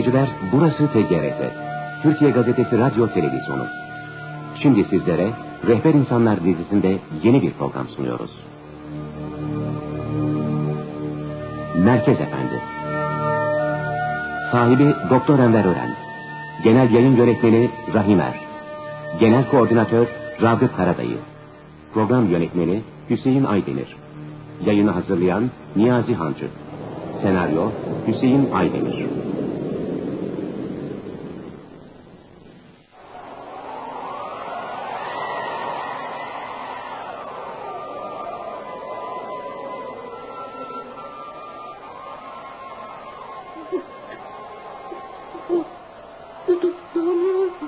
dinleyiciler, burası TGRT. Türkiye Gazetesi Radyo Televizyonu. Şimdi sizlere Rehber İnsanlar dizisinde yeni bir program sunuyoruz. Merkez Efendi. Sahibi Doktor Enver Ören. Genel Yayın Yönetmeni Rahim Er. Genel Koordinatör Ragıp Karadayı. Program Yönetmeni Hüseyin Aydemir. Yayını hazırlayan Niyazi Hancı. Senaryo Hüseyin Aydemir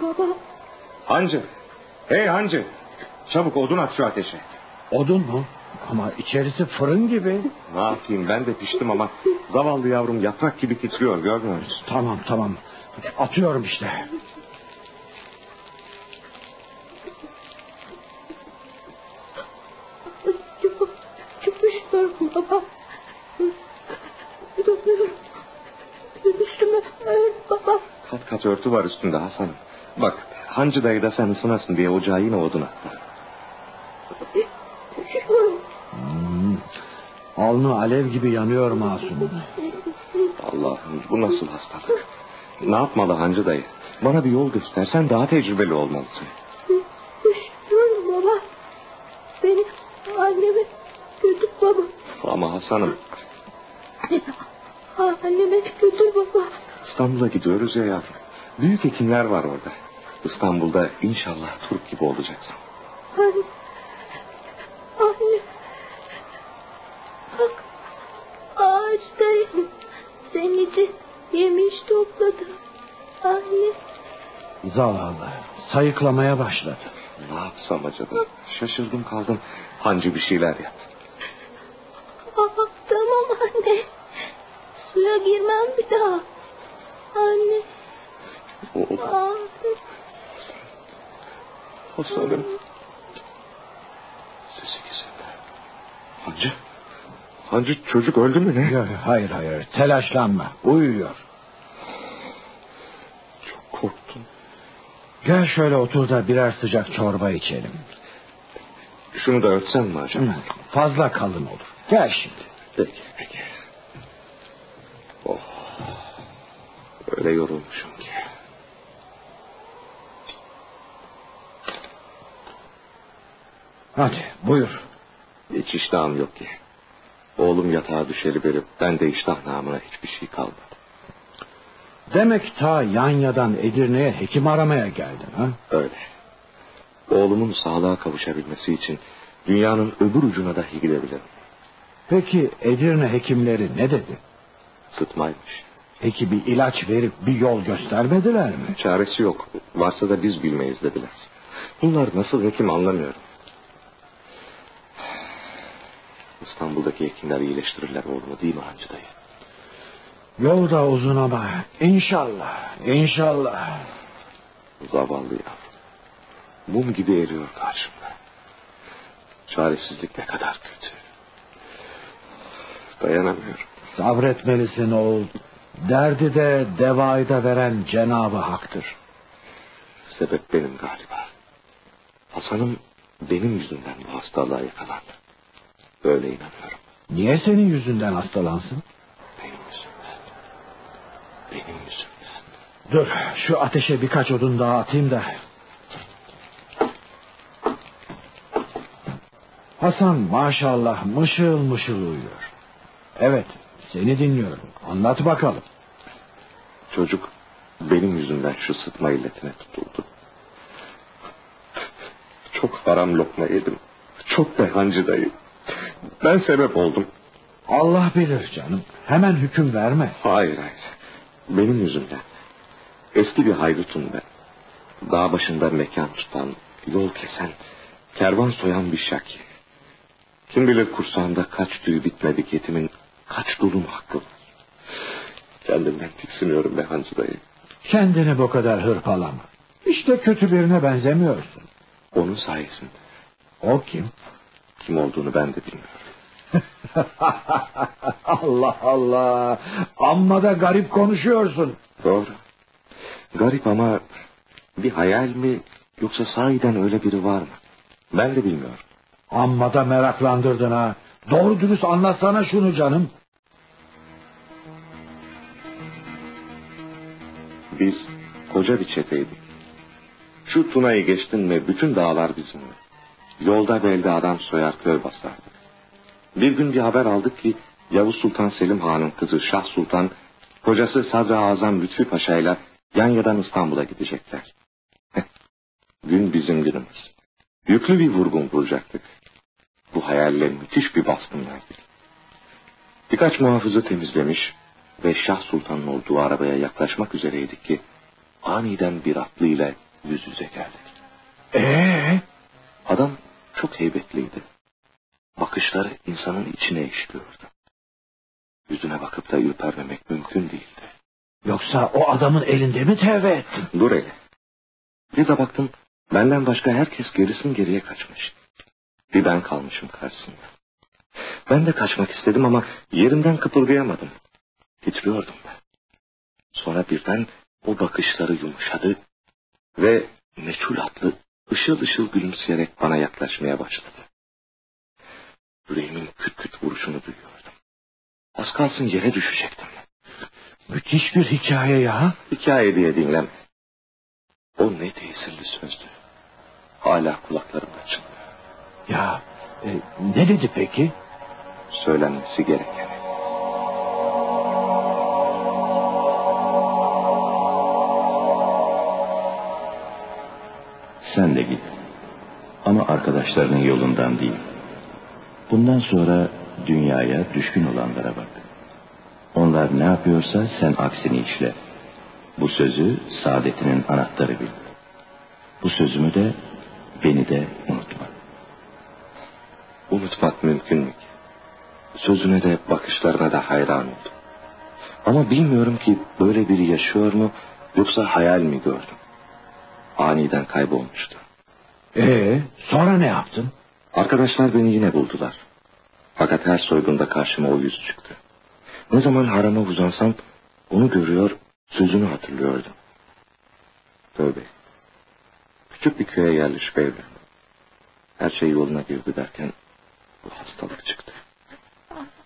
Baba. Hancı. Hey Hancı. Çabuk odun at şu ateşe. Odun mu? Ama içerisi fırın gibi. Ne yapayım ben de piştim ama zavallı yavrum yaprak gibi titriyor görmüyor musun? Tamam tamam. Atıyorum işte. Çok, çok üşüyorum baba. Donuyorum. Üstüme ör baba. Kat kat örtü var üstünde Hasan'ım. Bak Hancı dayı da sen ısınasın diye ocağa yine odun attı. Alnı alev gibi yanıyor masum. Allah'ım bu nasıl hastalık? Ne yapmalı Hancı dayı? Bana bir yol göstersen daha tecrübeli olmalısın. Üşüyorum baba. Beni anneme götür baba. Ama Hasan'ım Anneme götür baba. İstanbul'a gidiyoruz ya yavrum. Büyük hekimler var orada. İstanbul'da inşallah Türk gibi olacaksın. Sayıklamaya başladı. Ne yapsam acaba? Şaşırdım kaldım. Hancı bir şeyler yap. Aa, tamam anne. Suya girmem bir daha. Anne. Oğlum Aa, Hasan'ım. Sesi kesildi. Hancı. Hancı çocuk öldü mü ne? Yok, Hayır hayır telaşlanma. Uyuyor. Çok korktum. Gel şöyle otur da birer sıcak çorba içelim. Şunu da örtsem mi acaba? Hı, Fazla kalın olur. Gel şimdi. Peki peki. Oh. Öyle yorulmuşum ki. Hadi buyur. Hiç iştahım yok ki. Oğlum yatağa düşeri beri ben de iştah namına hiçbir şey kalmadı. Demek ta Yanya'dan Edirne'ye hekim aramaya geldin ha? Öyle. Oğlumun sağlığa kavuşabilmesi için dünyanın öbür ucuna dahi gidebilirim. Peki Edirne hekimleri ne dedi? Sıtmaymış. Peki bir ilaç verip bir yol göstermediler mi? Çaresi yok. Varsa da biz bilmeyiz dediler. Bunlar nasıl hekim anlamıyorum. İstanbul'daki hekimler iyileştirirler oğlumu değil mi Hancı dayı? Yol da uzun ama inşallah, inşallah. Zavallı yavrum. Mum gibi eriyor karşımda. Çaresizlik ne kadar kötü. Dayanamıyorum. Sabretmelisin oğul. Derdi de devayı da veren Cenabı Hak'tır. Sebep benim galiba. Hasan'ım benim yüzümden bu hastalığa yakalandı. Böyle inanıyorum. Niye senin yüzünden hastalansın? Benim yüzümden. Dur şu ateşe birkaç odun daha atayım da. Hasan maşallah mışıl mışıl uyuyor. Evet seni dinliyorum. Anlat bakalım. Çocuk benim yüzümden şu sıtma illetine tutuldu. Çok haram lokma yedim. Çok da hancı dayı. Ben sebep oldum. Allah bilir canım. Hemen hüküm verme. Hayır hayır. Benim yüzümden. Eski bir haydutum ben. Dağ başında mekan tutan, yol kesen, kervan soyan bir şaki. Kim bilir kursağında kaç tüy bitmedik yetimin kaç dulun hakkı var. Kendimden tiksiniyorum be hancı dayı. Kendini bu kadar hırpalama. İşte kötü birine benzemiyorsun. Onun sayesinde. O kim? Kim olduğunu ben de bilmiyorum. Allah Allah. Amma da garip konuşuyorsun. Doğru. Garip ama bir hayal mi yoksa sahiden öyle biri var mı? Ben de bilmiyorum. Amma da meraklandırdın ha. Doğru dürüst anlatsana şunu canım. Biz koca bir çeteydik. Şu Tuna'yı geçtin mi bütün dağlar bizimle. Yolda belde adam soyar köy basardık. Bir gün bir haber aldık ki Yavuz Sultan Selim Han'ın kızı Şah Sultan kocası Sadra Azam Lütfi Paşa ile Yanya'dan İstanbul'a gidecekler. gün bizim günümüz. Yüklü bir vurgun kuracaktık. Bu hayalle müthiş bir baskın verdik. Birkaç muhafızı temizlemiş ve Şah Sultan'ın olduğu arabaya yaklaşmak üzereydik ki aniden bir atlı ile yüz yüze geldik. Ee? Adam çok heybetliydi. Bakışları insanın içine işliyordu. Yüzüne bakıp da ürpermemek mümkün değildi. Yoksa o adamın elinde mi tevbe ettin? Dur hele. Bir de baktım benden başka herkes gerisin geriye kaçmış. Bir ben kalmışım karşısında. Ben de kaçmak istedim ama yerimden kıpırdayamadım. Titriyordum ben. Sonra birden o bakışları yumuşadı ve meçhul atlı ışıl ışıl gülümseyerek bana yaklaşmaya başladı. Yüreğimin küt küt vuruşunu duyuyordum. Az kalsın yere düşecektim. Müthiş bir hikaye ya. Hikaye diye dinleme. O ne tesirli sözdü. Hala kulaklarımda çınlıyor. Ya e, ne dedi peki? Söylenmesi gereken. Sen de git. Ama arkadaşlarının yolundan değil. Bundan sonra dünyaya düşkün olanlara bak. Onlar ne yapıyorsa sen aksini işle. Bu sözü saadetinin anahtarı bil. Bu sözümü de beni de unutma. Unutmak mümkün mü ki? Sözüne de bakışlarına da hayran oldum. Ama bilmiyorum ki böyle biri yaşıyor mu yoksa hayal mi gördüm? Aniden kaybolmuştu. Ee, sonra ne yaptın? Arkadaşlar beni yine buldular. Fakat her soygunda karşıma o yüz çıktı. Ne zaman harama uzansam onu görüyor, sözünü hatırlıyordum. Tövbe. Küçük bir köye yerleşip evlendim. Her şey yoluna girdi derken bu hastalık çıktı.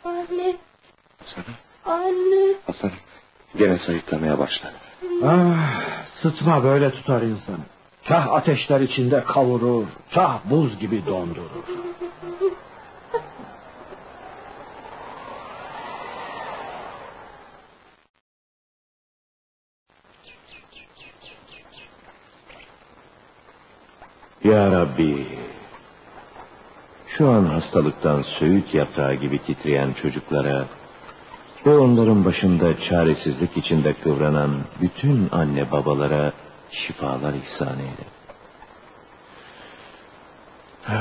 Anne, Hasan'ım, anne. Hasan'ım gene sayıklamaya başladı. Ah, sıtma böyle tutar insanı. Kah ateşler içinde kavurur, kah buz gibi dondurur. Ya Rabbi, şu an hastalıktan söğüt yaprağı gibi titreyen çocuklara ve onların başında çaresizlik içinde kıvranan bütün anne babalara şifalar ihsan eyle.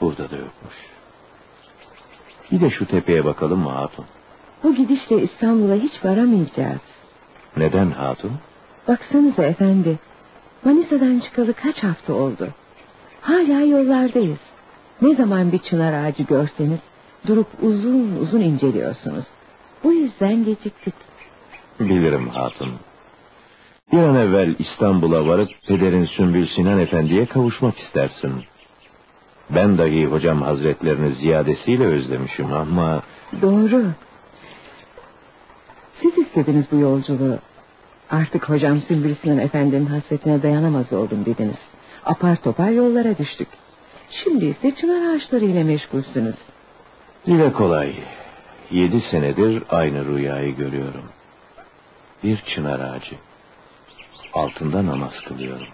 Burada da yokmuş. Bir de şu tepeye bakalım mı hatun? Bu gidişle İstanbul'a hiç varamayacağız. Neden hatun? Baksanıza efendi. Manisa'dan çıkalı kaç hafta oldu. Hala yollardayız. Ne zaman bir çınar ağacı görseniz durup uzun uzun inceliyorsunuz. Bu yüzden geciktik. Bilirim hatun. Bir an evvel İstanbul'a varıp pederin Sümbül Sinan Efendi'ye kavuşmak istersin. Ben dahi hocam hazretlerini ziyadesiyle özlemişim ama... Doğru. Siz istediniz bu yolculuğu. Artık hocam Sümbül Sinan Efendi'nin hasretine dayanamaz oldum dediniz. Apar topar yollara düştük. Şimdi ise çınar ağaçlarıyla meşgulsünüz. Dile kolay. Yedi senedir aynı rüyayı görüyorum. Bir çınar ağacı. Altında namaz kılıyorum.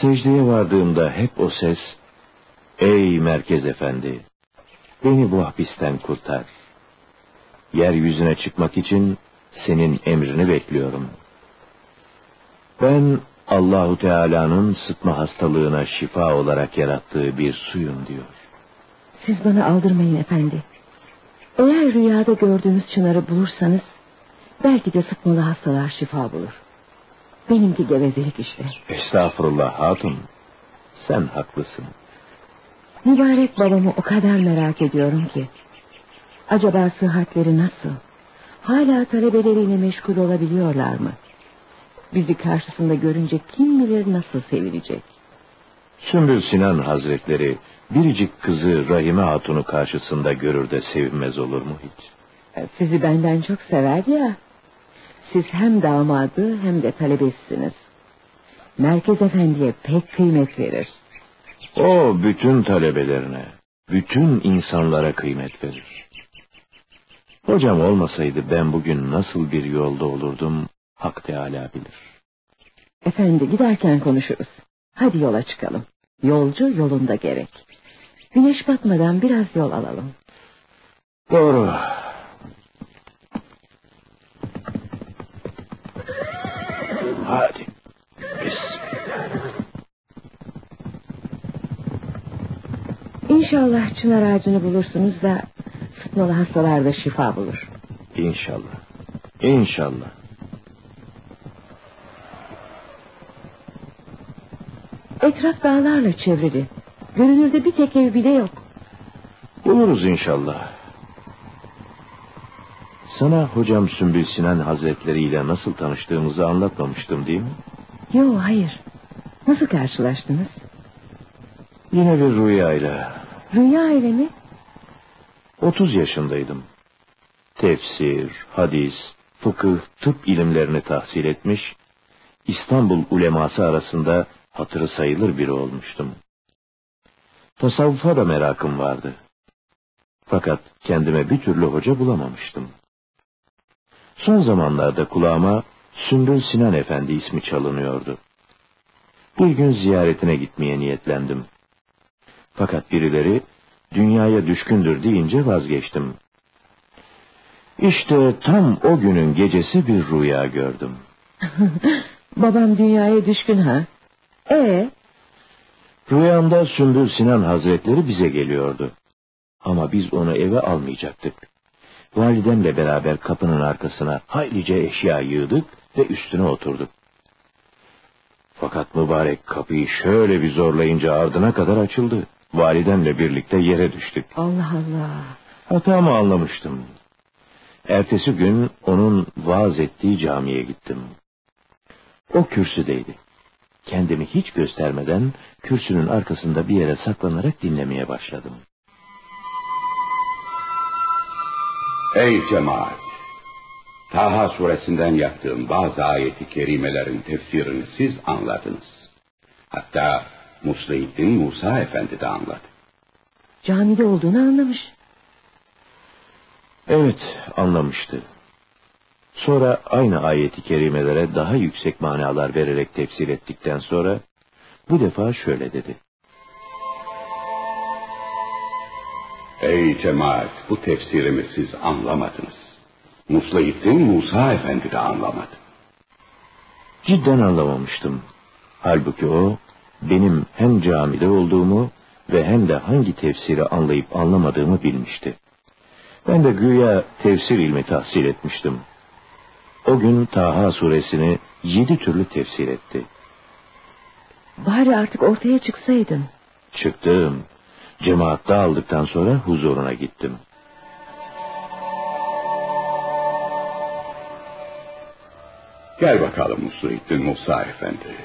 Secdeye vardığımda hep o ses, Ey Merkez Efendi, beni bu hapisten kurtar. Yeryüzüne çıkmak için senin emrini bekliyorum. Ben Allahu Teala'nın sıtma hastalığına şifa olarak yarattığı bir suyum diyor. Siz bana aldırmayın efendi. Eğer rüyada gördüğünüz çınarı bulursanız belki de sıkmalı hastalar şifa bulur. Benimki gevezelik işte. Estağfurullah hatun. Sen haklısın. Mübarek babamı o kadar merak ediyorum ki. Acaba sıhhatleri nasıl? hala talebeleriyle meşgul olabiliyorlar mı? Bizi karşısında görünce kim bilir nasıl sevinecek. Sümbül Sinan Hazretleri biricik kızı Rahime Hatun'u karşısında görür de sevinmez olur mu hiç? Sizi benden çok sever ya. Siz hem damadı hem de talebesisiniz. Merkez Efendi'ye pek kıymet verir. O bütün talebelerine, bütün insanlara kıymet verir. Hocam olmasaydı ben bugün nasıl bir yolda olurdum Hak Teala bilir. Efendi giderken konuşuruz. Hadi yola çıkalım. Yolcu yolunda gerek. Güneş batmadan biraz yol alalım. Doğru. Hadi. İnşallah çınar ağacını bulursunuz da sıtmalı hastalar da şifa bulur. İnşallah. İnşallah. Etraf dağlarla çevrili. Görünürde bir tek ev bile yok. Buluruz inşallah. Sana hocam Sümbül Sinan Hazretleri ile nasıl tanıştığımızı anlatmamıştım değil mi? Yok hayır. Nasıl karşılaştınız? Yine bir rüyayla. Rüya ile mi? 30 yaşındaydım. Tefsir, hadis, fıkıh, tıp ilimlerini tahsil etmiş, İstanbul uleması arasında hatırı sayılır biri olmuştum. Tasavvufa da merakım vardı. Fakat kendime bir türlü hoca bulamamıştım. Son zamanlarda kulağıma Sümbül Sinan Efendi ismi çalınıyordu. Bir gün ziyaretine gitmeye niyetlendim. Fakat birileri dünyaya düşkündür deyince vazgeçtim. İşte tam o günün gecesi bir rüya gördüm. Babam dünyaya düşkün ha? Ee, Rüyamda Sümbül Sinan Hazretleri bize geliyordu. Ama biz onu eve almayacaktık. Validemle beraber kapının arkasına haylice eşya yığdık ve üstüne oturduk. Fakat mübarek kapıyı şöyle bir zorlayınca ardına kadar açıldı. Validemle birlikte yere düştük. Allah Allah. Hatamı anlamıştım. Ertesi gün onun vaaz ettiği camiye gittim. O kürsüdeydi. Kendimi hiç göstermeden kürsünün arkasında bir yere saklanarak dinlemeye başladım. Ey cemaat! Taha suresinden yaptığım bazı ayeti kerimelerin tefsirini siz anladınız. Hatta Muslihiddin Musa Efendi de anladı. Camide olduğunu anlamış. Evet, anlamıştı. Sonra aynı ayeti kerimelere daha yüksek manalar vererek tefsir ettikten sonra bu defa şöyle dedi. Ey cemaat bu tefsirimi siz anlamadınız. Muslihiddin Musa Efendi de anlamadı. Cidden anlamamıştım. Halbuki o benim hem camide olduğumu ve hem de hangi tefsiri anlayıp anlamadığımı bilmişti. Ben de güya tefsir ilmi tahsil etmiştim. O gün Taha suresini yedi türlü tefsir etti. Bari artık ortaya çıksaydın. Çıktım. Cemaat dağıldıktan sonra huzuruna gittim. Gel bakalım Muslihiddin Musa Efendi.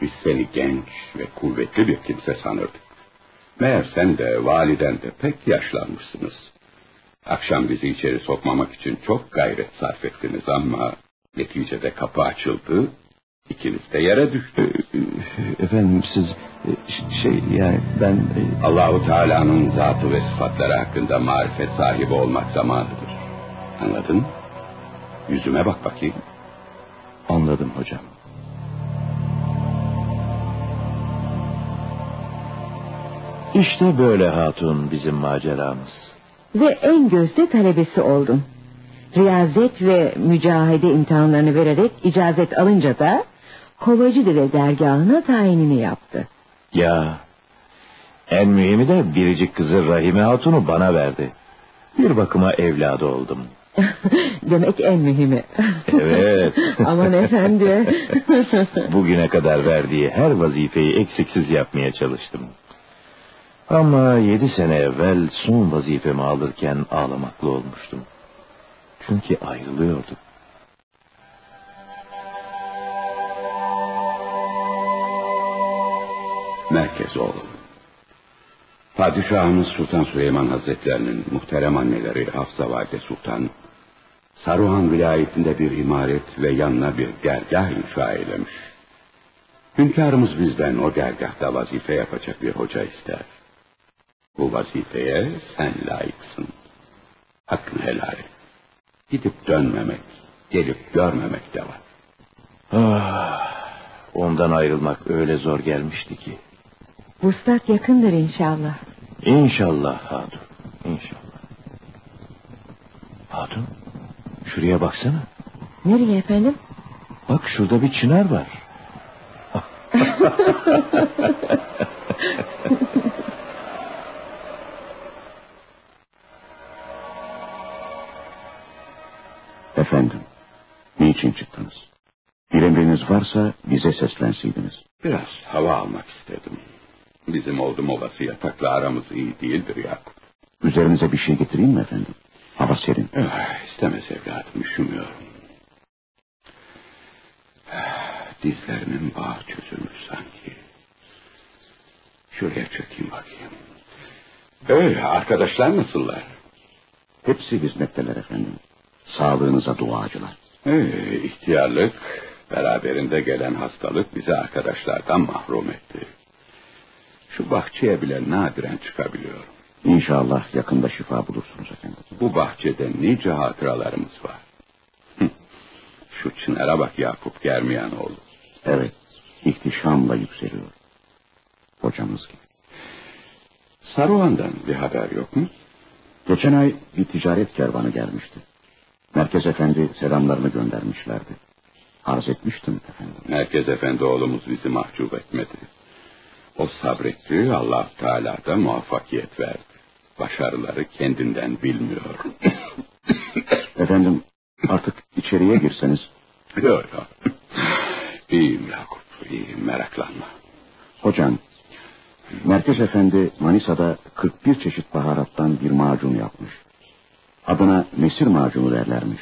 Biz seni genç ve kuvvetli bir kimse sanırdık. Meğer sen de validen de pek yaşlanmışsınız. Akşam bizi içeri sokmamak için çok gayret sarf ettiniz ama neticede kapı açıldı, ikiniz de yere düştü. Efendim siz şey yani ben... Allahu Teala'nın zatı ve sıfatları hakkında marifet sahibi olmak zamanıdır. Anladın? Yüzüme bak bakayım. Anladım hocam. İşte böyle hatun bizim maceramız. Ve en gözde talebesi oldun. Riyazet ve mücahede imtihanlarını vererek icazet alınca da Kovacıdere dergahına tayinini yaptı. Ya en mühimi de biricik kızı Rahime Hatun'u bana verdi. Bir bakıma evladı oldum. Demek en mühimi. Evet. Aman efendi. Bugüne kadar verdiği her vazifeyi eksiksiz yapmaya çalıştım. Ama yedi sene evvel son vazifemi alırken ağlamaklı olmuştum. Çünkü ayrılıyorduk. Merkez oğlum. Padişahımız Sultan Süleyman Hazretlerinin muhterem anneleri Hafsa Valide Sultan, Saruhan vilayetinde bir imaret ve yanına bir dergah inşa eylemiş. Hünkârımız bizden o dergahta vazife yapacak bir hoca ister. Bu vazifeye sen layıksın. Hakkını helal et. Gidip dönmemek, gelip görmemek de var. Ah, ondan ayrılmak öyle zor gelmişti ki. Vuslat yakındır inşallah. İnşallah Hatun, inşallah. Hatun, şuraya baksana. Nereye efendim? Bak şurada bir çınar var. Efendim, niçin çıktınız? Bir emriniz varsa bize seslenseydiniz. Biraz hava almak istedim. Bizim oldum ovası yatakla aramız iyi değildir Yakup. Üzerinize bir şey getireyim mi efendim? Hava serin. Eh, istemez evladım üşümüyorum. Eh, Dizlerimin bağı çözülmüş sanki. Şuraya çökeyim bakayım. Öyle arkadaşlar nasıllar? Hepsi hizmetteler efendim. Sağlığınıza duacılar. Ee, ihtiyarlık, beraberinde gelen hastalık bizi arkadaşlardan mahrum etti. Şu bahçeye bile nadiren çıkabiliyorum. İnşallah yakında şifa bulursunuz efendim. Bu bahçede nice hatıralarımız var. Şu çınara bak Yakup Germiyanoğlu. Evet, ihtişamla yükseliyor. Hocamız gibi. Saruhan'dan bir haber yok mu? Geçen ay bir ticaret kervanı gelmişti. Merkez Efendi selamlarını göndermişlerdi. Arz etmiştim efendim. Merkez Efendi oğlumuz bizi mahcup etmedi. O sabretti, allah Teala da muvaffakiyet verdi. Başarıları kendinden bilmiyor. Efendim artık içeriye girseniz. yok yok. İyiyim Yakup, iyiyim meraklanma. Hocam, Merkez Efendi Manisa'da 41 çeşit baharattan bir macun yapmış. Adına mesir macunu derlermiş.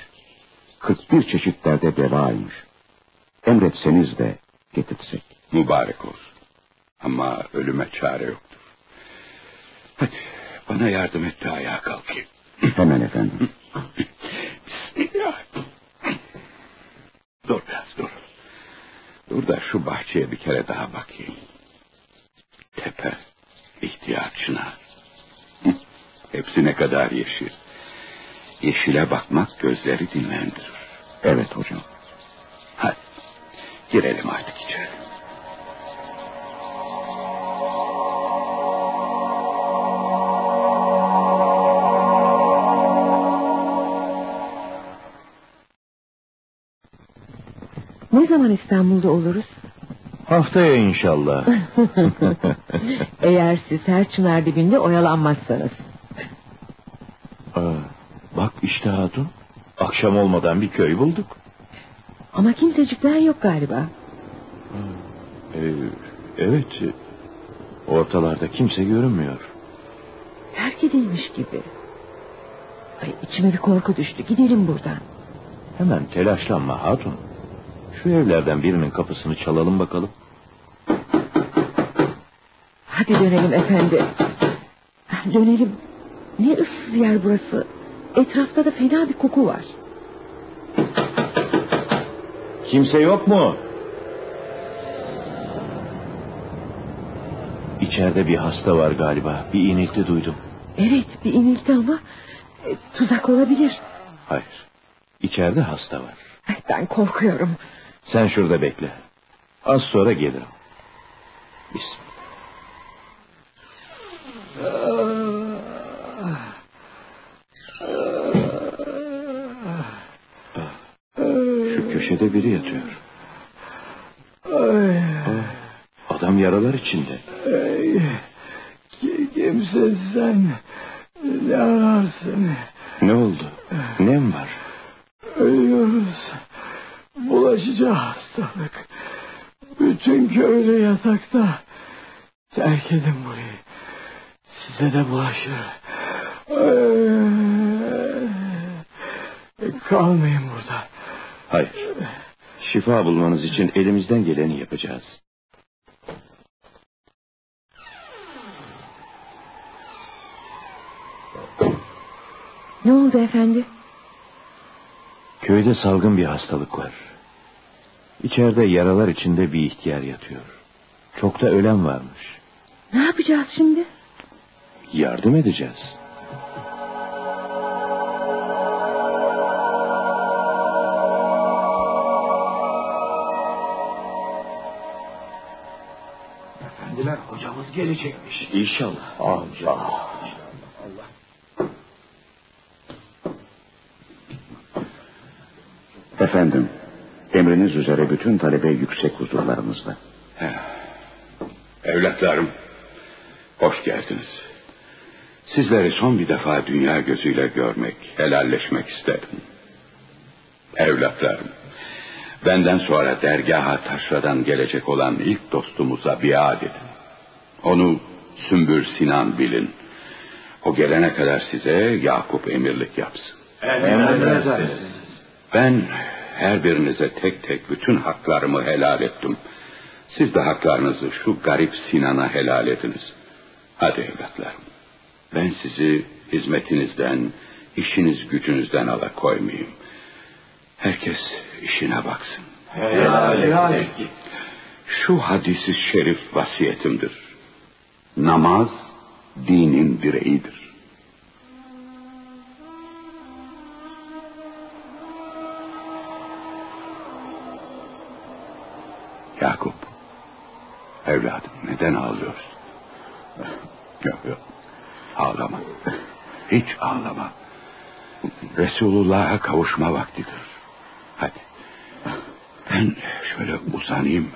41 çeşitlerde devaymış. Emretseniz de getirsek. Mübarek olsun. Ama ölüme çare yoktur. Hadi bana yardım et de ayağa kalkayım. Hemen efendim. Bismillah. Dur biraz dur. Dur da şu bahçeye bir kere daha bakayım. Tepe. Hı, Hepsi ne kadar yeşil. Yeşile bakmak gözleri dinlendirir. Evet hocam. Hadi girelim artık içeri. Ne zaman İstanbul'da oluruz? Haftaya inşallah. Eğer siz her çınar dibinde oyalanmazsanız. İşte Hatun. Akşam olmadan bir köy bulduk. Ama kimsecikler yok galiba. Ee, evet. Ortalarda kimse görünmüyor. Terk edilmiş gibi. Ay içime bir korku düştü. Gidelim buradan. Hemen telaşlanma Hatun. Şu evlerden birinin kapısını çalalım bakalım. Hadi dönelim efendi. Dönelim. Ne ıssız yer burası. Etrafta da fena bir koku var. Kimse yok mu? İçeride bir hasta var galiba. Bir inilti duydum. Evet bir inilti ama e, tuzak olabilir. Hayır. İçeride hasta var. Ay, ben korkuyorum. Sen şurada bekle. Az sonra gelirim. Bismillah. Köşede biri yatıyor. Ah, Adam yaralar içinde. Kimsin sen? Ne ararsın? Ne oldu? Nem var? Ölüyoruz. Bulaşıcı hastalık. Bütün köylü yatakta. Terk edin burayı. Size de bulaşır. Ay, Kalmayın burada. Hayır. Şifa bulmanız için elimizden geleni yapacağız. Ne oldu efendi? Köyde salgın bir hastalık var. İçeride yaralar içinde bir ihtiyar yatıyor. Çok da ölen varmış. Ne yapacağız şimdi? Yardım edeceğiz. Efendiler hocamız gelecekmiş. İnşallah. Allah. Efendim, emriniz üzere bütün talebe yüksek huzurlarımızda. Evlatlarım, hoş geldiniz. Sizleri son bir defa dünya gözüyle görmek, helalleşmek istedim. Evlatlarım, benden sonra dergaha taşradan gelecek olan ilk dostumuza biat edin. Onu Sümbül Sinan bilin. O gelene kadar size Yakup emirlik yapsın. Ben her birinize tek tek bütün haklarımı helal ettim. Siz de haklarınızı şu garip Sinan'a helal ediniz. Hadi evlatlarım. Ben sizi hizmetinizden, işiniz gücünüzden alakoymayayım. Herkes işine baksın. Helal et. Şu hadisi şerif vasiyetimdir. Namaz dinin direğidir. Yakup, evladım neden ağlıyorsun? Yok yok, ağlama. Hiç ağlama. Resulullah'a kavuşma vaktidir. Hadi. Ben şöyle uzanayım.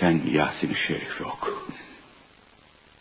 Sen Yasin-i Şerif oku.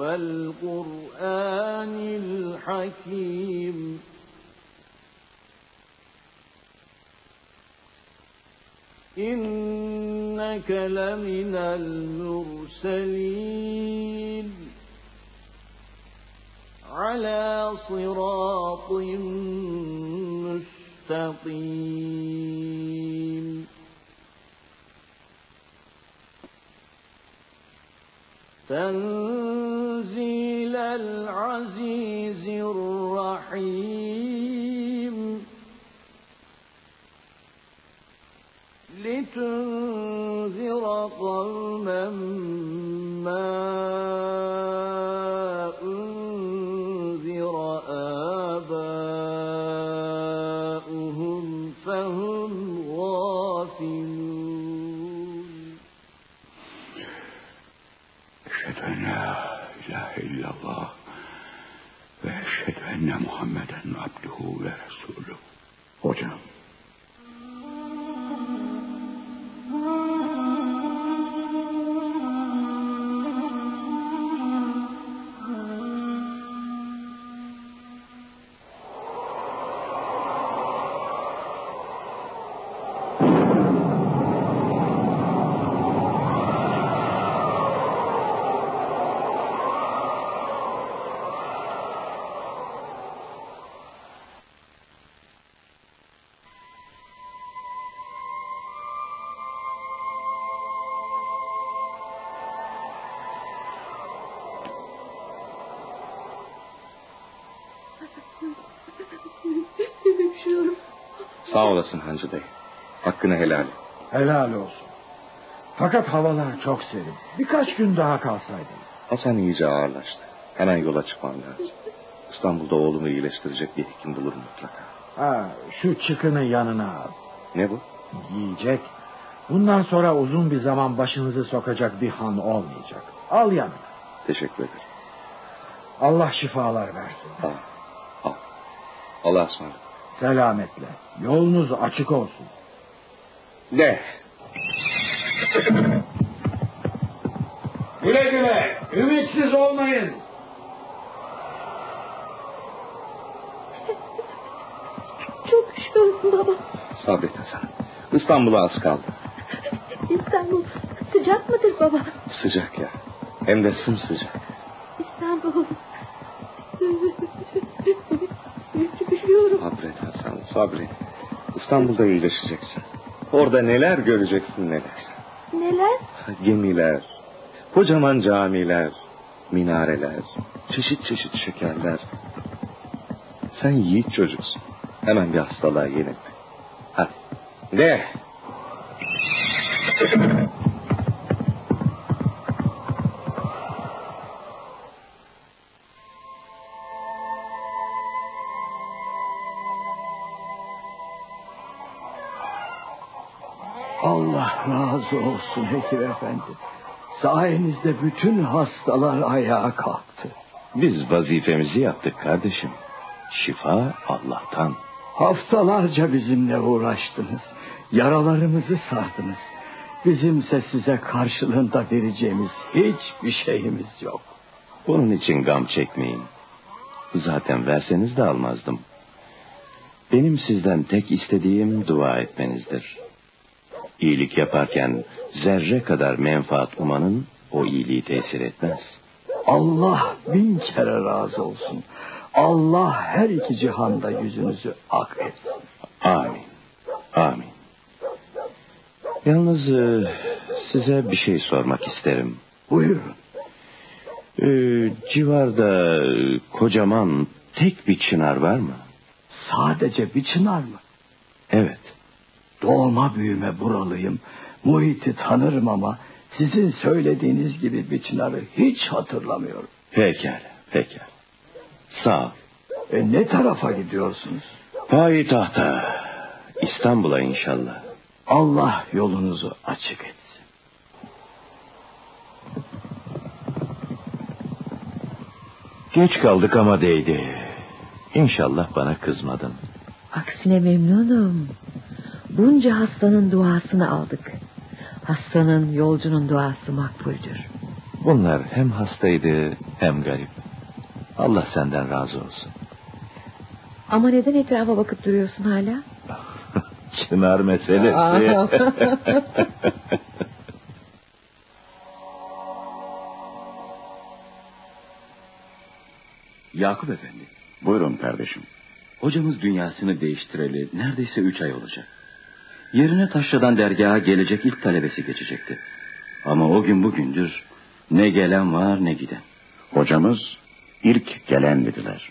والقرآن الحكيم. إنك لمن المرسلين. على صراط مستقيم. تنزيل العزيز الرحيم. لتنذر قوما ما Fakat havalar çok serin. Birkaç gün daha kalsaydın. Hasan iyice ağırlaştı. Hemen yola çıkmam lazım. İstanbul'da oğlumu iyileştirecek bir hekim bulur mutlaka. Ha, şu çıkını yanına al. Ne bu? Yiyecek. Bundan sonra uzun bir zaman başınızı sokacak bir han olmayacak. Al yanına. Teşekkür ederim. Allah şifalar versin. Al. Al. Allah'a ısmarladık. Selametle. Yolunuz açık olsun. Ne? Güle güle. Ümitsiz olmayın. Çok üşüyorum baba. Sabret Hasan. İstanbul'a az kaldı. İstanbul sıcak mıdır baba? Sıcak ya. Hem de sımsıcak. İstanbul. Üşüyorum. Sabret Hasan sabret. İstanbul'da iyileşeceksin. Orada neler göreceksin neler. Neler? Gemiler, kocaman camiler, minareler, çeşit çeşit şekerler. Sen yiğit çocuksun. Hemen bir hastalığa yenilme. Hadi. De. Razı olsun Hekim Efendi. Sayenizde bütün hastalar ayağa kalktı. Biz vazifemizi yaptık kardeşim. Şifa Allah'tan. Haftalarca bizimle uğraştınız. Yaralarımızı sardınız. Bizimse size karşılığında vereceğimiz hiçbir şeyimiz yok. Bunun için gam çekmeyin. Zaten verseniz de almazdım. Benim sizden tek istediğim dua etmenizdir. İyilik yaparken zerre kadar menfaat umanın o iyiliği tesir etmez. Allah bin kere razı olsun. Allah her iki cihanda yüzünüzü ak etsin. Amin. Amin. Yalnız e, size bir şey sormak isterim. Buyurun. Ee, civarda e, kocaman tek bir çınar var mı? Sadece bir çınar mı? Evet. Doğma büyüme buralıyım. Muhiti tanırım ama sizin söylediğiniz gibi bir çınarı hiç hatırlamıyorum. Pekala, pekala. Sağ ol. E ne tarafa gidiyorsunuz? Payitahta. İstanbul'a inşallah. Allah yolunuzu açık etsin. Geç kaldık ama değdi. İnşallah bana kızmadın. Aksine memnunum. Bunca hastanın duasını aldık. Hastanın, yolcunun duası makbuldür. Bunlar hem hastaydı hem garip. Allah senden razı olsun. Ama neden etrafa bakıp duruyorsun hala? Çınar meselesi. Yakup Efendi. Buyurun kardeşim. Hocamız dünyasını değiştireli neredeyse üç ay olacak. Yerine taşradan dergaha gelecek ilk talebesi geçecekti. Ama o gün bugündür ne gelen var ne giden. Hocamız ilk gelen dediler.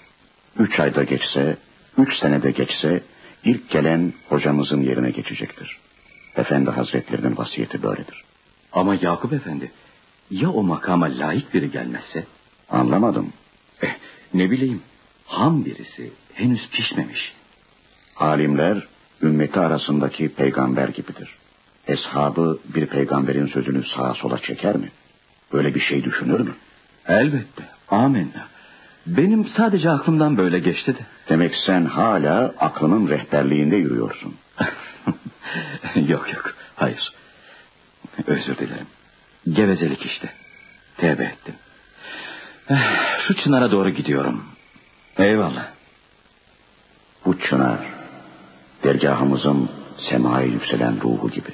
Üç ayda geçse, üç senede geçse ilk gelen hocamızın yerine geçecektir. Efendi Hazretlerinin vasiyeti böyledir. Ama Yakup Efendi ya o makama layık biri gelmezse? Anlamadım. Eh, ne bileyim ham birisi henüz pişmemiş. Alimler ümmeti arasındaki peygamber gibidir. Eshabı bir peygamberin sözünü sağa sola çeker mi? Böyle bir şey düşünür mü? Elbette. Amenna. Benim sadece aklımdan böyle geçti de. Demek sen hala aklının rehberliğinde yürüyorsun. yok yok. Hayır. Özür dilerim. Gevezelik işte. Tevbe ettim. Eh, Şu çınara doğru gidiyorum. Eyvallah. Bu çınar, dergahımızın semaya yükselen ruhu gibi.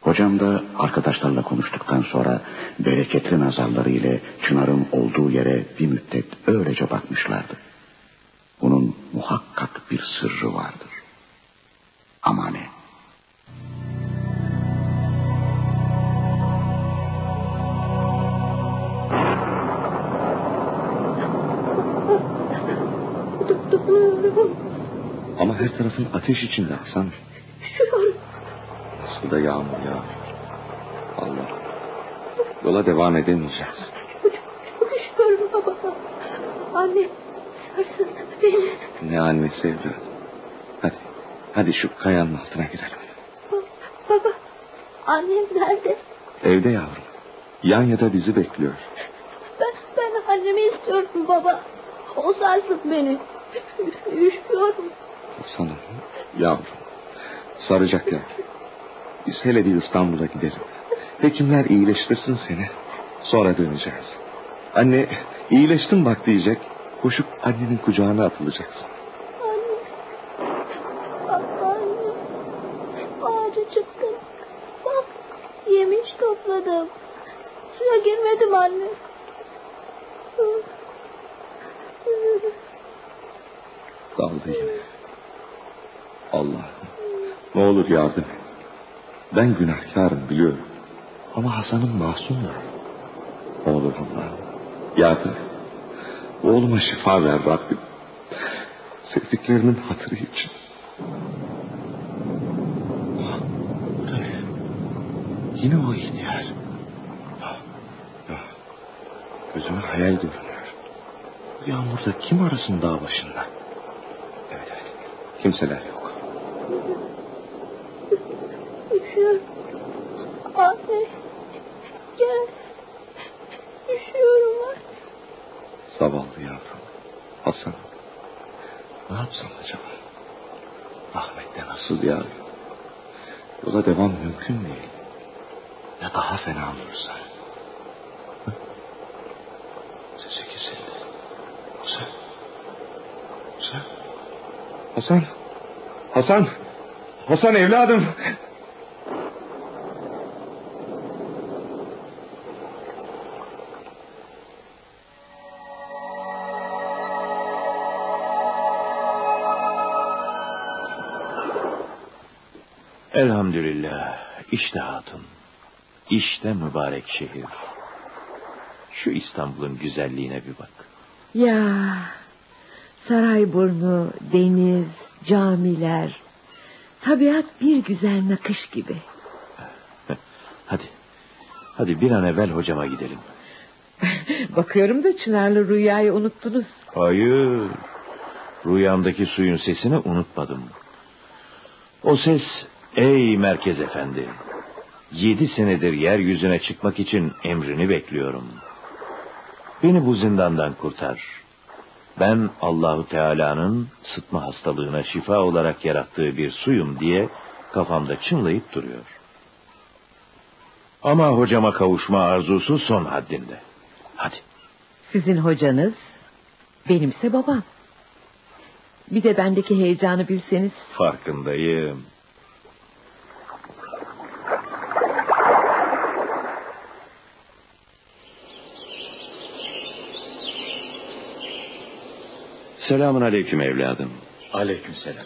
Hocam da arkadaşlarla konuştuktan sonra bereketli nazarları ile Çınar'ın olduğu yere bir müddet öylece bakmışlardı. Bunun muhakkak bir sırrı vardır. Ama ne? Her tarafın ateş içinde Hasan. Üşüyorum. Nasıl da yağmur ya. Allah. Yola devam edemeyeceğiz. Çok, çok üşüyorum baba. Anne sarsın beni. Ne annesi evladım. Hadi. Hadi şu kayanın altına girelim. Baba annem nerede? Evde yavrum. Yan ya da bizi bekliyor. Ben, ben annemi istiyorum baba. O sarsın beni. Üşüyorum. Yavrum. Saracak yavrum. Biz hele bir İstanbul'a gidelim. Hekimler iyileştirsin seni. Sonra döneceğiz. Anne iyileştin bak diyecek. Koşup annenin kucağına atılacaksın. Topladım. Suya girmedim anne. Daldı yine. Allah'ım ne olur yardım. Ben günahkarım biliyorum. Ama Hasan'ım masum ya. Ne olur Allah'ım yardım. Oğluma şifa ver Rabbim. Sevdiklerimin hatırı için. Yine o ihtiyar. Gözüme hayal görünüyor. Bu yağmurda kim arasın dağ başında? Evet evet. Kimseler yok. Üşüyorum. Anne. Gel. Üşüyorum ben. Zavallı yavrum. Hasan. Ne yapsam acaba? Rahmette nasıl yağıyor? Yola devam mümkün değil. Ya daha fena olursa? Hı? Sesi kesildi. Hasan. Hasan. Hasan. Hasan. Hasan evladım. Elhamdülillah. İşte hatun. İşte mübarek şehir. Şu İstanbul'un güzelliğine bir bak. Ya Sarayburnu, deniz, camiler. Tabiat bir güzel nakış gibi. Hadi. Hadi bir an evvel hocama gidelim. Bakıyorum da Çınarlı Rüya'yı unuttunuz. Hayır. Rüyamdaki suyun sesini unutmadım. O ses ey merkez efendi. Yedi senedir yeryüzüne çıkmak için emrini bekliyorum. Beni bu zindandan kurtar. Ben Allahu Teala'nın sıtma hastalığına şifa olarak yarattığı bir suyum diye kafamda çınlayıp duruyor. Ama hocama kavuşma arzusu son haddinde. Hadi. Sizin hocanız, benimse babam. Bir de bendeki heyecanı bilseniz. Farkındayım. Selamun aleyküm evladım. Aleykümselam.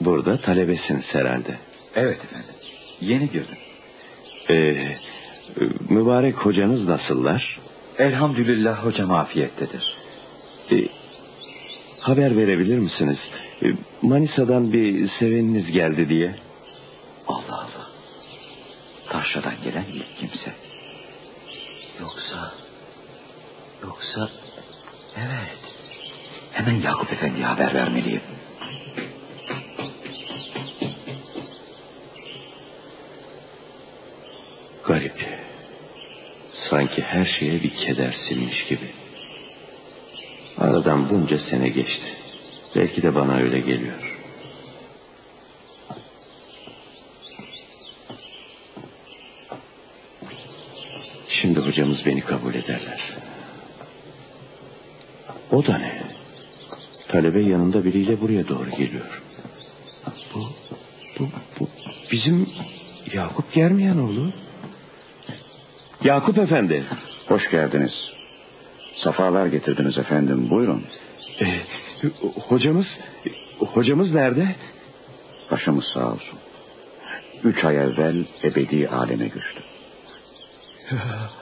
Burada talebesiniz herhalde. Evet efendim. Yeni girdim. Ee, mübarek hocanız nasıllar? Elhamdülillah hocam afiyettedir. Ee, haber verebilir misiniz? Ee, Manisa'dan bir seveniniz geldi diye. Allah Allah. Taşra'dan gelen ilk kimse. Yoksa... Yoksa... Evet. Hemen Yakup Efendi'ye haber vermeliyim. Garip. Sanki her şeye bir keder silmiş gibi. Aradan bunca sene geçti. Belki de bana öyle geliyor. Şimdi hocamız beni kabul ederler. O da ne? Talebe yanında biriyle buraya doğru geliyor. Bu, bu, bu bizim Yakup Germiyanoğlu. Yakup Efendi. Hoş geldiniz. Safalar getirdiniz efendim. Buyurun. Ee, hocamız, hocamız nerede? Başımız sağ olsun. Üç ay evvel ebedi aleme göçtü.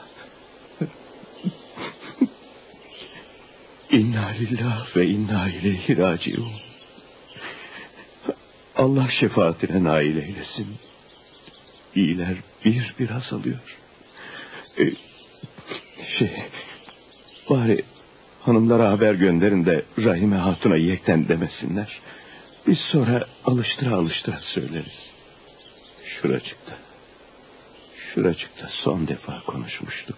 İnna lillah ve inna ileyhi raciun. Allah şefaatine nail eylesin. İyiler bir bir azalıyor. Ee, şey, bari hanımlara haber gönderin de Rahime Hatun'a yekten demesinler. Biz sonra alıştıra alıştıra söyleriz. Şuracıkta, şuracıkta son defa konuşmuştuk.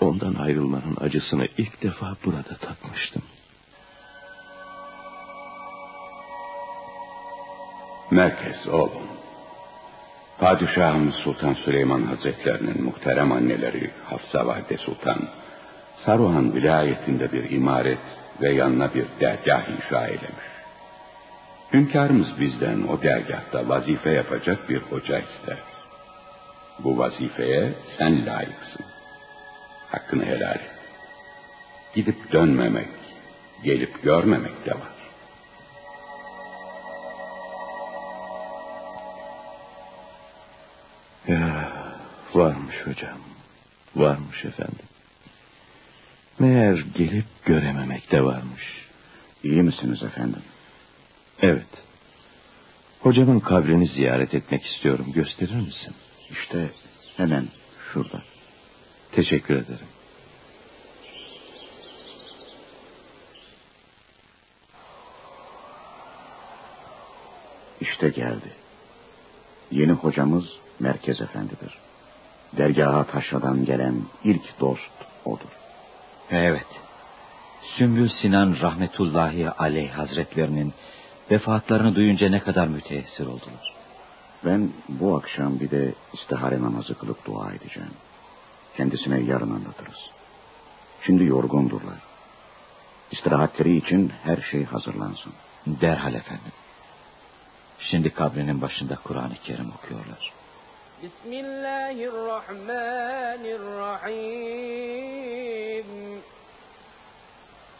Ondan ayrılmanın acısını ilk defa burada tatmıştım. Merkez oğlum. Padişahımız Sultan Süleyman Hazretlerinin muhterem anneleri Hafsa Valide Sultan, Saruhan vilayetinde bir imaret ve yanına bir dergah inşa eylemiş. Hünkârımız bizden o dergahta vazife yapacak bir hoca ister. Bu vazifeye sen layıksın. Hakkını helal et. Gidip dönmemek, gelip görmemek de var. Ya varmış hocam. Varmış efendim. Meğer gelip görememek de varmış. İyi misiniz efendim? Evet. Hocamın kabrini ziyaret etmek istiyorum. Gösterir misin? İşte hemen şurada. Teşekkür ederim. İşte geldi. Yeni hocamız Merkez Efendidir. Dergaha taşradan gelen ilk dost odur. Evet. Sümbül Sinan rahmetullahi aleyh hazretlerinin vefatlarını duyunca ne kadar müteessir oldular. Ben bu akşam bir de istihare namazı kılıp dua edeceğim. Kendisine yarın anlatırız. Şimdi yorgundurlar. İstirahatleri için her şey hazırlansın. Derhal efendim. Şimdi kabrinin başında Kur'an-ı Kerim okuyorlar. Bismillahirrahmanirrahim.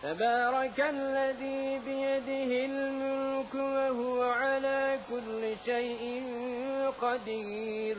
Tebârekellezî biyedihil mülkü ve huve alâ kulli şeyin kadir.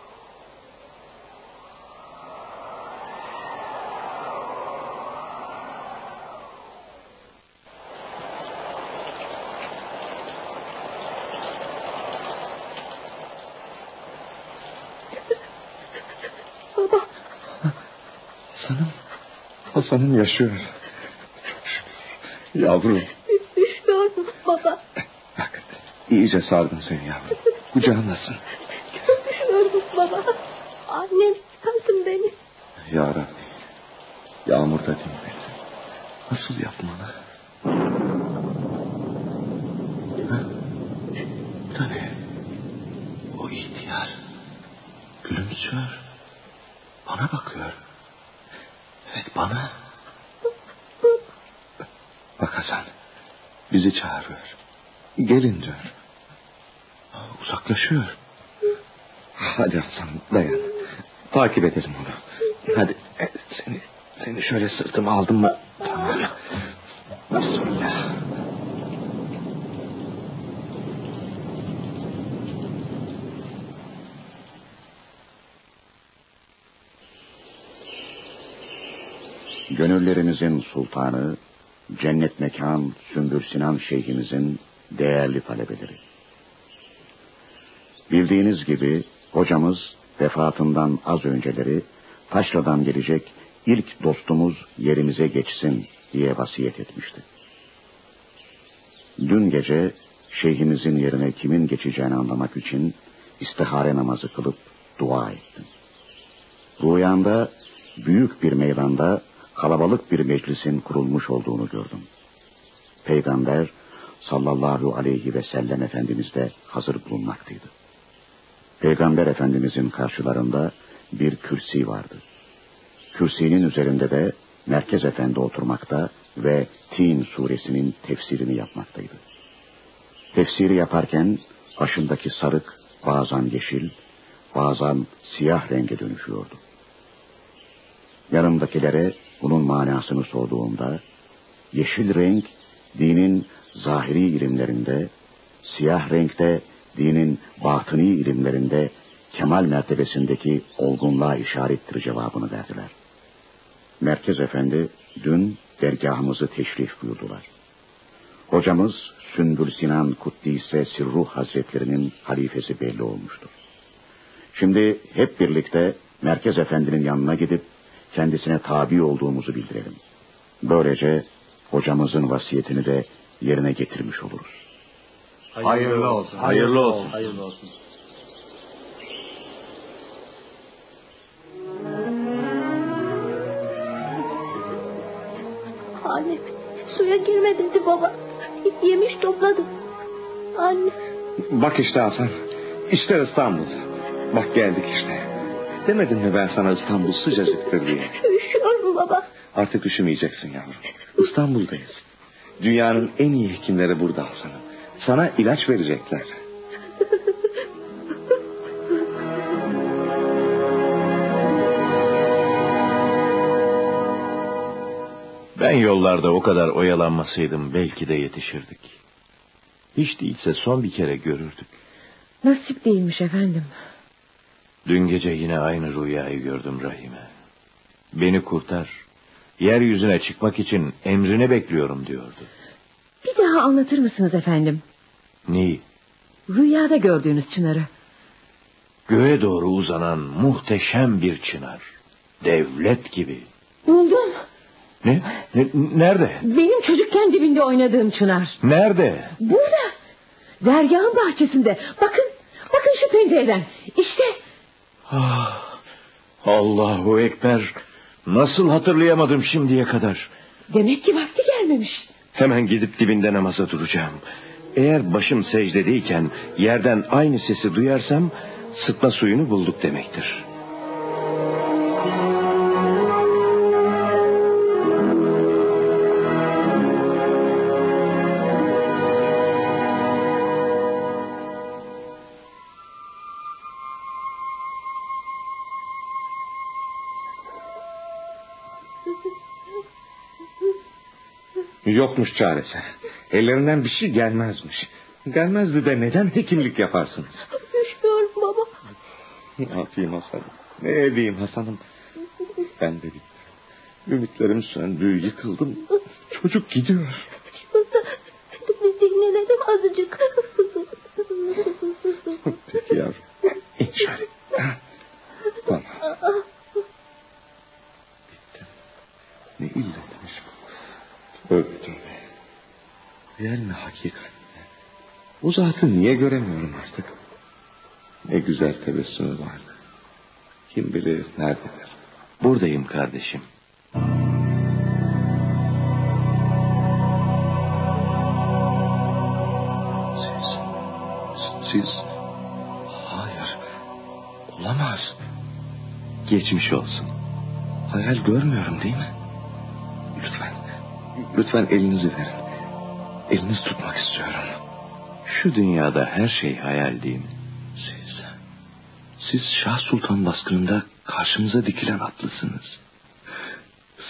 Yaşıyor. Yavrum, düşüyor mu baba? bak iyice sardım seni yavrum. Kucağındasın. Düşüyor mu baba? Annem çıkarsın beni. Ya Rabbi, yağmurda dinmedi. Nasıl yapmalı? Ha? Bu da ne? O ihtiyar. Gülümsüyor. Bana bakıyor. Evet bana. Bak Hasan. Bizi çağırıyor. Gelin diyor. Uzaklaşıyor. Hadi Hasan dayan. Takip edelim onu. Hadi e, seni seni şöyle sırtıma aldım mı? Tamam. Bismillah. Gönüllerimizin sultanı, cennet mekan Sümbül Sinan Şeyhimizin değerli talebeleri. Bildiğiniz gibi hocamız vefatından az önceleri taşradan gelecek ilk dostumuz yerimize geçsin diye vasiyet etmişti. Dün gece şeyhimizin yerine kimin geçeceğini anlamak için istihare namazı kılıp dua ettim. Rüyamda büyük bir meydanda kalabalık bir meclisin kurulmuş olduğunu gördüm. Peygamber sallallahu aleyhi ve sellem Efendimiz de hazır bulunmaktaydı. Peygamber Efendimizin karşılarında bir kürsi vardı. Kürsinin üzerinde de Merkez Efendi oturmakta ve Tin suresinin tefsirini yapmaktaydı. Tefsiri yaparken başındaki sarık bazen yeşil, bazen siyah renge dönüşüyordu. Yanımdakilere bunun manasını sorduğumda yeşil renk dinin zahiri ilimlerinde, siyah renkte dinin batıni ilimlerinde kemal mertebesindeki olgunluğa işarettir cevabını verdiler. Merkez Efendi dün dergahımızı teşrif buyurdular. Hocamız Sündül Sinan Kuddise Sirruh Hazretlerinin halifesi belli olmuştu. Şimdi hep birlikte Merkez Efendi'nin yanına gidip kendisine tabi olduğumuzu bildirelim. Böylece hocamızın vasiyetini de yerine getirmiş oluruz. Hayırlı olsun. Hayırlı olsun. Hayırlı olsun. Anne suya girme dedi baba. Yemiş topladım. Anne Bak işte Hasan. İşte İstanbul. Bak geldik. Demedim mi ben sana İstanbul sıcacıktır diye. üşüyorum baba. Artık üşümeyeceksin yavrum. İstanbul'dayız. Dünyanın en iyi hekimleri burada Hasan'ım. Sana ilaç verecekler. Ben yollarda o kadar oyalanmasaydım belki de yetişirdik. Hiç değilse son bir kere görürdük. Nasip değilmiş efendim. Dün gece yine aynı rüyayı gördüm Rahime. Beni kurtar. Yeryüzüne çıkmak için emrini bekliyorum diyordu. Bir daha anlatır mısınız efendim? Neyi? Rüyada gördüğünüz çınarı. Göğe doğru uzanan muhteşem bir çınar. Devlet gibi. Buldum. Ne? ne nerede? Benim çocukken dibinde oynadığım çınar. Nerede? Burada. Dergahın bahçesinde. Bakın. Bakın şu pencereden. İşte. Ah, Allahu Ekber. Nasıl hatırlayamadım şimdiye kadar. Demek ki vakti gelmemiş. Hemen gidip dibinde namaza duracağım. Eğer başım secdedeyken yerden aynı sesi duyarsam sıtma suyunu bulduk demektir. Yokmuş çaresi. Ellerinden bir şey gelmezmiş. Gelmezdi de neden hekimlik yaparsınız? Üşüyorum baba. Ne yapayım Hasan'ım? Ne edeyim Hasan'ım? Ben de bittim. Ümitlerim söndü, yıkıldım. Çocuk gidiyor. Dinlenelim azıcık. Peki yavrum. İn şöyle. Ha. Bana. Bittim. Ne illetmiş bu. Öldüm. Real mi hakikat mi? Bu zatı niye göremiyorum artık? Ne güzel tebessümü vardı. Kim bilir nerededir? Buradayım kardeşim. Siz, siz, hayır, olamaz. Geçmiş olsun. Hayal görmüyorum değil mi? Lütfen, lütfen elinizi verin. Eliniz tutmak istiyorum. Şu dünyada her şey hayal değil mi? Siz, siz Şah Sultan baskınında karşımıza dikilen atlısınız.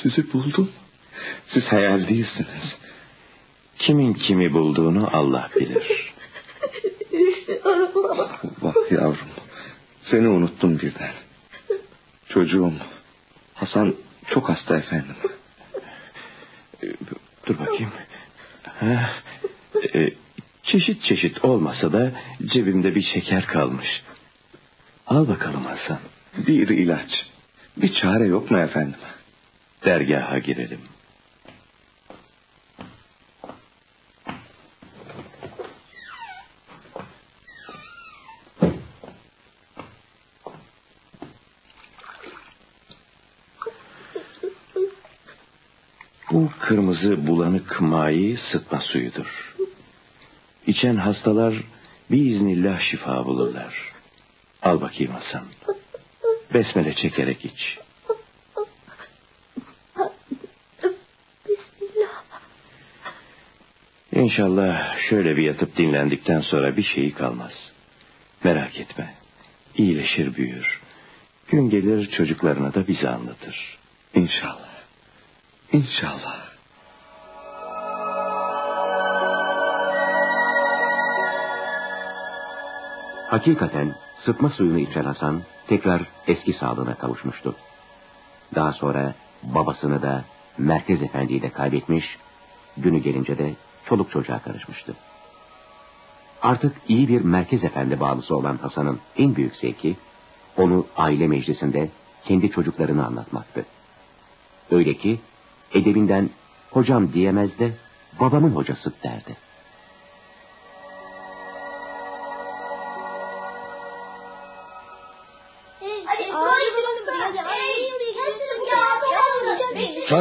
Sizi buldum. Siz hayal değilsiniz. Kimin kimi bulduğunu Allah bilir. Bak yavrum, seni unuttum birden. Çocuğum, Hasan çok hasta efendim. Dur bakayım. Ha, e, çeşit çeşit olmasa da cebimde bir şeker kalmış. Al bakalım Hasan. Bir ilaç, bir çare yok mu efendim? Dergaha girelim. Bu kırmızı bulanık mayi sıtma suyudur. İçen hastalar biiznillah şifa bulurlar. Al bakayım Hasan. Besmele çekerek iç. Bismillah. İnşallah şöyle bir yatıp dinlendikten sonra bir şeyi kalmaz. Merak etme. İyileşir büyür. Gün gelir çocuklarına da bize anlatır. İnşallah. İnşallah. Hakikaten sıtma suyunu içen Hasan tekrar eski sağlığına kavuşmuştu. Daha sonra babasını da Merkez Efendi'yi de kaybetmiş, günü gelince de çoluk çocuğa karışmıştı. Artık iyi bir merkez efendi bağlısı olan Hasan'ın en büyük zevki, onu aile meclisinde kendi çocuklarını anlatmaktı. Öyle ki edebinden hocam diyemez de babamın hocası derdi.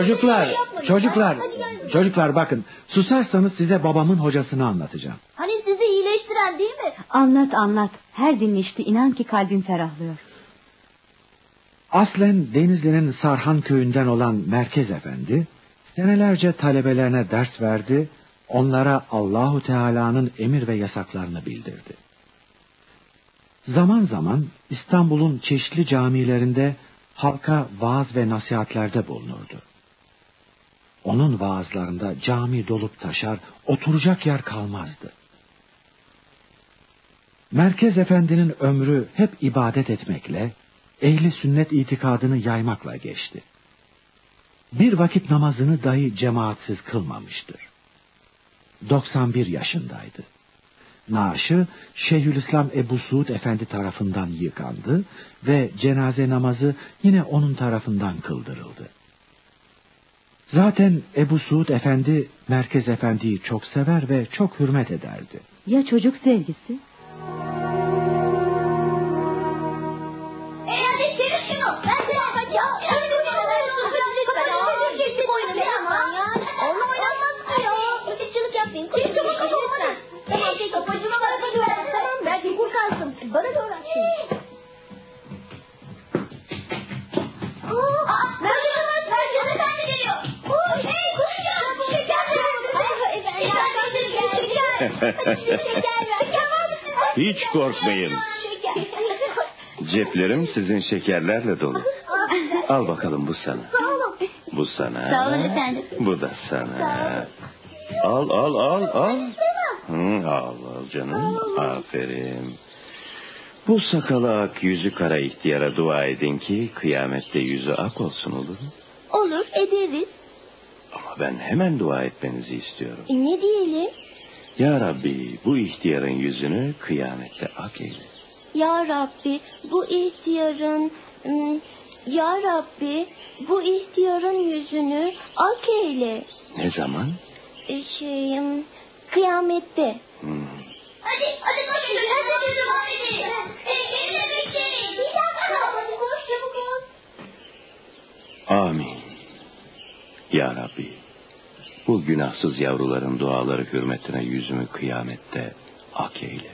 Çocuklar, çocuklar, çocuklar bakın. Susarsanız size babamın hocasını anlatacağım. Hani sizi iyileştiren değil mi? Anlat anlat. Her dinleşti inan ki kalbim ferahlıyor. Aslen Denizli'nin Sarhan köyünden olan Merkez Efendi, senelerce talebelerine ders verdi, onlara Allahu Teala'nın emir ve yasaklarını bildirdi. Zaman zaman İstanbul'un çeşitli camilerinde halka vaaz ve nasihatlerde bulunurdu. Onun vaazlarında cami dolup taşar, oturacak yer kalmazdı. Merkez Efendi'nin ömrü hep ibadet etmekle, ehli sünnet itikadını yaymakla geçti. Bir vakit namazını dahi cemaatsiz kılmamıştır. 91 yaşındaydı. Naaşı Şeyhülislam Ebu Suud Efendi tarafından yıkandı ve cenaze namazı yine onun tarafından kıldırıldı. Zaten Ebu Suud Efendi Merkez Efendi'yi çok sever ve çok hürmet ederdi. Ya çocuk sevgisi? Bana da Hiç korkmayın. Ceplerim sizin şekerlerle dolu. Al bakalım bu sana. Bu sana. Sağ olun efendim. Bu da sana. Al al al al. Hı, al al canım. Aferin. Bu sakala ak yüzü kara ihtiyara dua edin ki kıyamette yüzü ak olsun olur mu? Olur ederiz. Ama ben hemen dua etmenizi istiyorum. E, ne diyelim? Ya Rabbi bu ihtiyarın yüzünü kıyamette ak eyle. Ya Rabbi bu ihtiyarın ım, Ya Rabbi bu ihtiyarın yüzünü ak eyle. Ne zaman? E, şey ım, kıyamette. Hmm. Hadi hadi hadi hadi hadi bu günahsız yavruların duaları hürmetine yüzümü kıyamette ak eyle.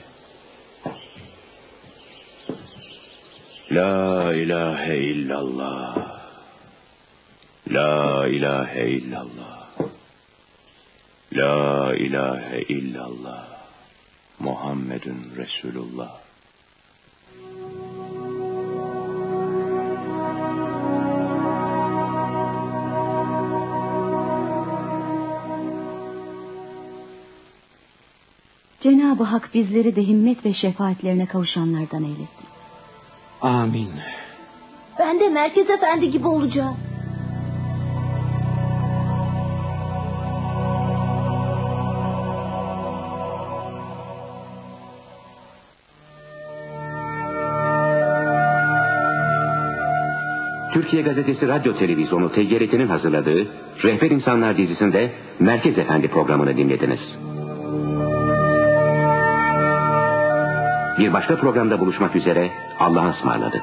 La ilahe illallah. La ilahe illallah. La ilahe illallah. Muhammedun Resulullah. Hak bizleri de himmet ve şefaatlerine kavuşanlardan eylesin. Amin. Ben de Merkez Efendi gibi olacağım. Türkiye Gazetesi Radyo Televizyonu TGRT'nin hazırladığı Rehber İnsanlar dizisinde Merkez Efendi programını dinlediniz. Bir başka programda buluşmak üzere Allah'a ısmarladık.